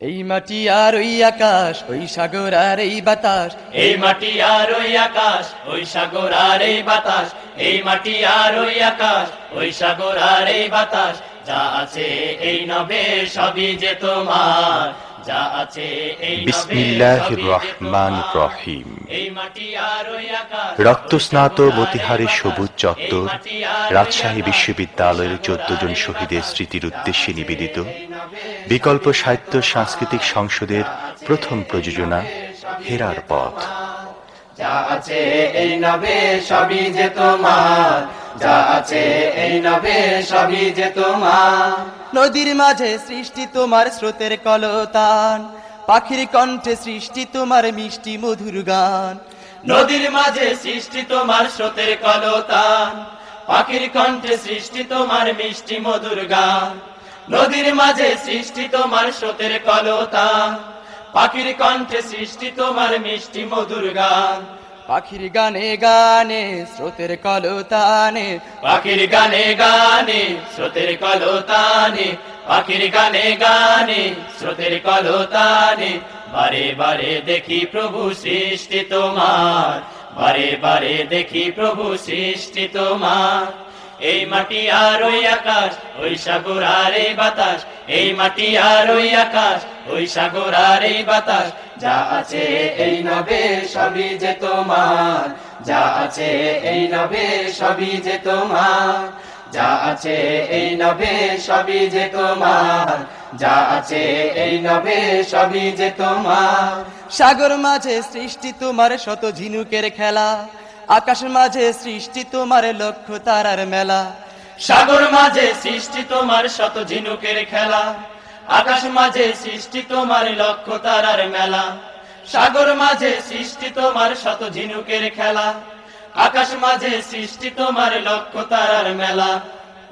এই মাটি আর ওই আকাশ, ওই সাগর আর এই বাতাস। এই মাটি আর ওই আকাশ, ওই সাগর আর এই বাতাস। এই মাটি আর ওই আকাশ ওই সাগর আর এই বাতাস যা আছে এই নবে সবই যে তোমার যা আছে এই বিসমিল্লাহির। রহিম। রক্তস্নাত মতিহারের সবুজ চত্বর রাজশাহী বিশ্ববিদ্যালয়ের চোদ্দ জন শহীদের স্মৃতির উদ্দেশ্যে নিবেদিত বিকল্প সাহিত্য সাংস্কৃতিক সংসদের প্রথম প্রযোজনা হেরার পথ যা আছে এই নবে সবই যে তোমার। যা আছে এই নবে সবই যে তোমার। নদীর মাঝে সৃষ্টি তোমার স্রোতের কলতান। পাখির কণ্ঠে সৃষ্টি তোমার মিষ্টি মধুর গান। নদীর মাঝে সৃষ্টি তোমার স্রোতের কলতান। পাখির কণ্ঠে সৃষ্টি তোমার মিষ্টি মধুর গান। নদীর মাঝে সৃষ্টি তোমার স্রোতের কলতান। পাখির কণ্ঠে সৃষ্টি তোমার মিষ্টি মধুর গান। পাখির গানে গানে স্রোতের কলতানে। পাখির গানে গানে স্রোতের কলতানে। পাখির গানে গানে স্রোতের কলতানে। বারে বারে দেখি প্রভু সৃষ্টি তোমার। বারে বারে দেখি প্রভু সৃষ্টি তোমার। এই মাটি আর ওই আকাশ, ওই সাগর আর এই বাতাস। এই মাটি আর ওই আকাশ, ওই সাগর আর এই বাতাস। যা আছে এই নবে সবই যে তোমার। যা আছে এই নবে সবই যে তোমার। যা আছে এই নবে সবই যে তোমার। যা আছে এই নবে সবই যে তোমার। সাগর মাঝে সৃষ্টি তোমার শত ঝিনুকের খেলা। আকাশ মাঝে সৃষ্টি তোমার লক্ষ তারার মেলা। সাগর মাঝে সৃষ্টি তোমার শত ঝিনুকের খেলা। আকাশ মাঝে সৃষ্টি তোমার লক্ষ তারার মেলা। সাগর মাঝে সৃষ্টি তোমার শত ঝিনুকের খেলা। আকাশ মাঝে সৃষ্টি তোমার লক্ষ তারার মেলা।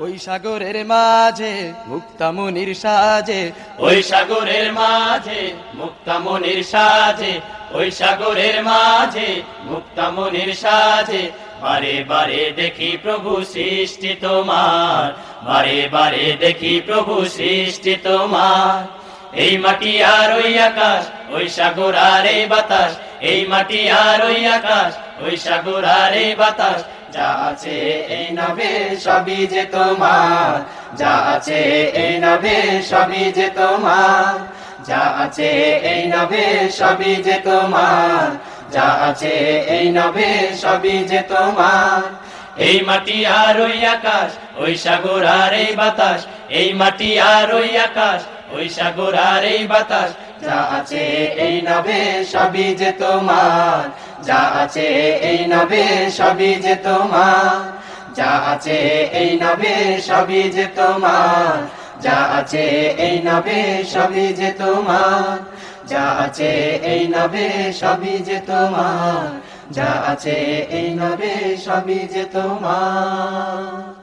ওই সাগরের মাঝে মুক্তামনির সাজে, ওই সাগরের মাঝে মুক্তামনির সাজে, ওই সাগরের মাঝে মুক্তামনির সাজে। বারে বারে দেখি প্রভু সৃষ্টি তোমার, বারে বারে দেখি প্রভু সৃষ্টি তোমার। এই মাটি আর ওই আকাশ, ওই সাগর আর এই বাতাস, এই মাটি আর ওই আকাশ, ওই সাগর আর এই বাতাস যা এই নবে সবই যে তোমার। যা এই নবে সবই যে তোমার। যা এই নবে সবই যে তোমার। যা এই নবে সবই যে তোমার। এই মাটি আর ওই আকাশ, ওই সাগর আর এই বাতাস। এই মাটি আর ওই আকাশ, ওই সাগর আর এই বাতাস। যা আছে এই নবে সবই যে তোমার। যা আছে এই নবে সবই যে তোমার। যা আছে এই নবে সবই যে তোমার। যা আছে এই নবে সবই যে তোমার। যা আছে এই নবে সবই যে তোমার। যা আছে এই নবে সবই যে তোমার।